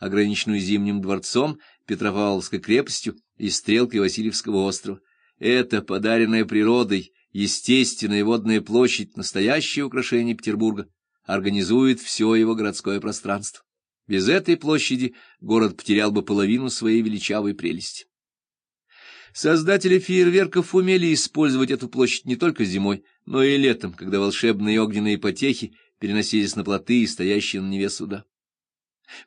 ограниченную Зимним дворцом, Петропавловской крепостью и стрелкой Васильевского острова. Это подаренная природой, естественная водная площадь, настоящее украшение Петербурга, организует все его городское пространство. Без этой площади город потерял бы половину своей величавой прелести. Создатели фейерверков умели использовать эту площадь не только зимой, но и летом, когда волшебные огненные потехи переносились на плоты, стоящие на Неве суда.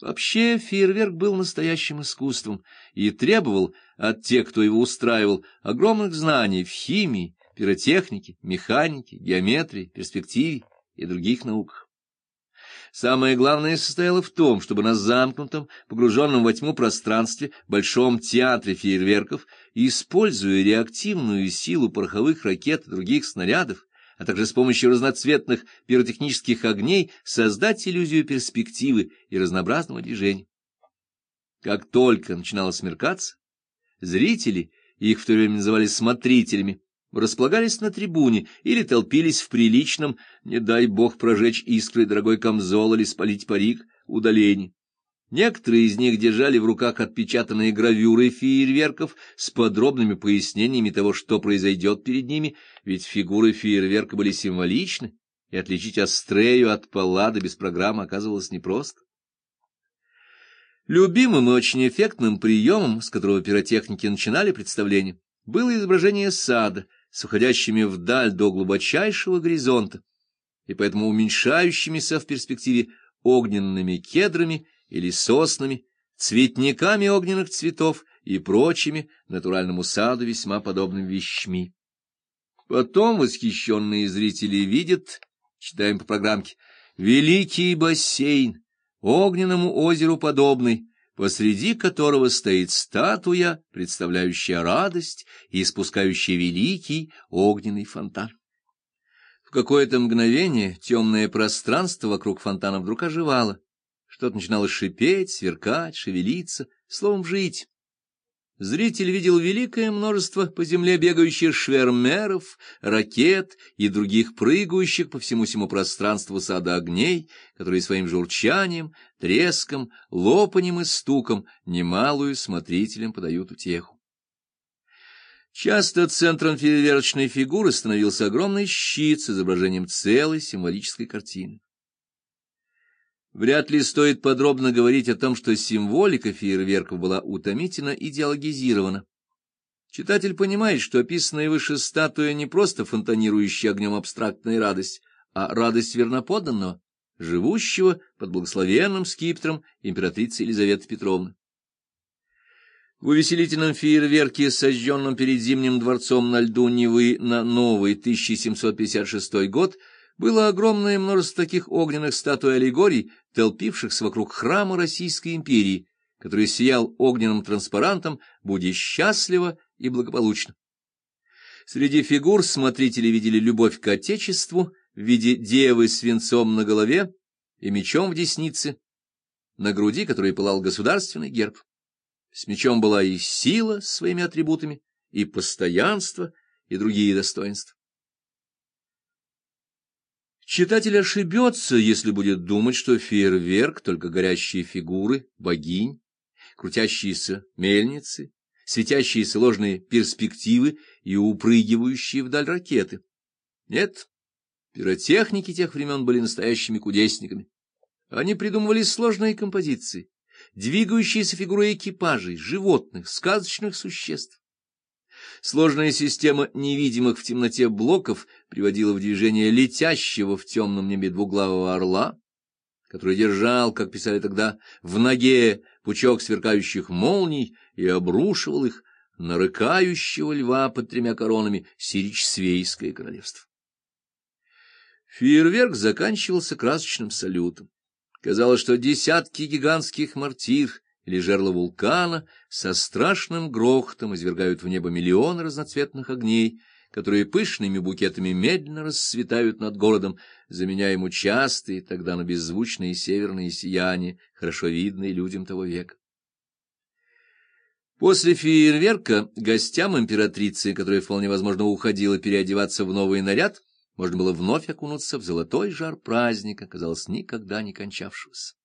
Вообще фейерверк был настоящим искусством и требовал от тех, кто его устраивал, огромных знаний в химии, пиротехнике, механике, геометрии, перспективе и других науках. Самое главное состояло в том, чтобы на замкнутом, погруженном во тьму пространстве, большом театре фейерверков, используя реактивную силу пороховых ракет и других снарядов, а также с помощью разноцветных пиротехнических огней создать иллюзию перспективы и разнообразного движения. Как только начинало смеркаться, зрители, их в то время называли смотрителями, располагались на трибуне или толпились в приличном, не дай бог прожечь искрой дорогой камзол или спалить парик, удалении. Некоторые из них держали в руках отпечатанные гравюры фейерверков с подробными пояснениями того, что произойдет перед ними, ведь фигуры фейерверка были символичны, и отличить Астрею от Паллада без программы оказывалось непросто. Любимым и очень эффектным приемом, с которого пиротехники начинали представление, было изображение сада с уходящими вдаль до глубочайшего горизонта, и поэтому уменьшающимися в перспективе огненными кедрами или соснами, цветниками огненных цветов и прочими натуральному саду весьма подобными вещами. Потом восхищенные зрители видят, читаем по программке, великий бассейн, огненному озеру подобный, посреди которого стоит статуя, представляющая радость и испускающая великий огненный фонтан. В какое-то мгновение темное пространство вокруг фонтана вдруг оживало, что-то начинало шипеть, сверкать, шевелиться, словом, жить. Зритель видел великое множество по земле бегающих швермеров, ракет и других прыгающих по всему всему пространству сада огней, которые своим журчанием, треском, лопанием и стуком немалую смотрителям подают утеху. Часто центром фейерверочной фигуры становился огромный щит с изображением целой символической картины. Вряд ли стоит подробно говорить о том, что символика фейерверков была утомительно идеологизирована. Читатель понимает, что описанная выше статуя не просто фонтанирующая огнем абстрактная радость, а радость верноподданного, живущего под благословенным скипетром императрицы Елизаветы Петровны. В увеселительном фейерверке, сожженном перед Зимним дворцом на льду Невы на новый 1756 год, было огромное множество таких огненных статуй аллегорий, толпившихся вокруг храма Российской империи, который сиял огненным транспарантом, будь счастливо и благополучно. Среди фигур смотрители видели любовь к Отечеству в виде девы с венцом на голове и мечом в деснице, на груди который пылал государственный герб. С мечом была и сила своими атрибутами, и постоянство, и другие достоинства. Читатель ошибется, если будет думать, что фейерверк — только горящие фигуры, богинь, крутящиеся мельницы, светящиеся ложные перспективы и упрыгивающие вдаль ракеты. Нет, пиротехники тех времен были настоящими кудесниками. Они придумывали сложные композиции, двигающиеся фигуры экипажей, животных, сказочных существ. Сложная система невидимых в темноте блоков приводила в движение летящего в темном небе двуглавого орла, который держал, как писали тогда, в ноге пучок сверкающих молний и обрушивал их на рыкающего льва под тремя коронами Сирич-Свейское королевство. Фейерверк заканчивался красочным салютом. Казалось, что десятки гигантских мортир или жерла вулкана со страшным грохотом извергают в небо миллионы разноцветных огней, которые пышными букетами медленно расцветают над городом, заменяя ему частые, тогда на беззвучные северные сияния, хорошо видные людям того века. После фейерверка гостям императрицы, которая вполне возможно уходила переодеваться в новый наряд, можно было вновь окунуться в золотой жар праздника, казалось, никогда не кончавшегося.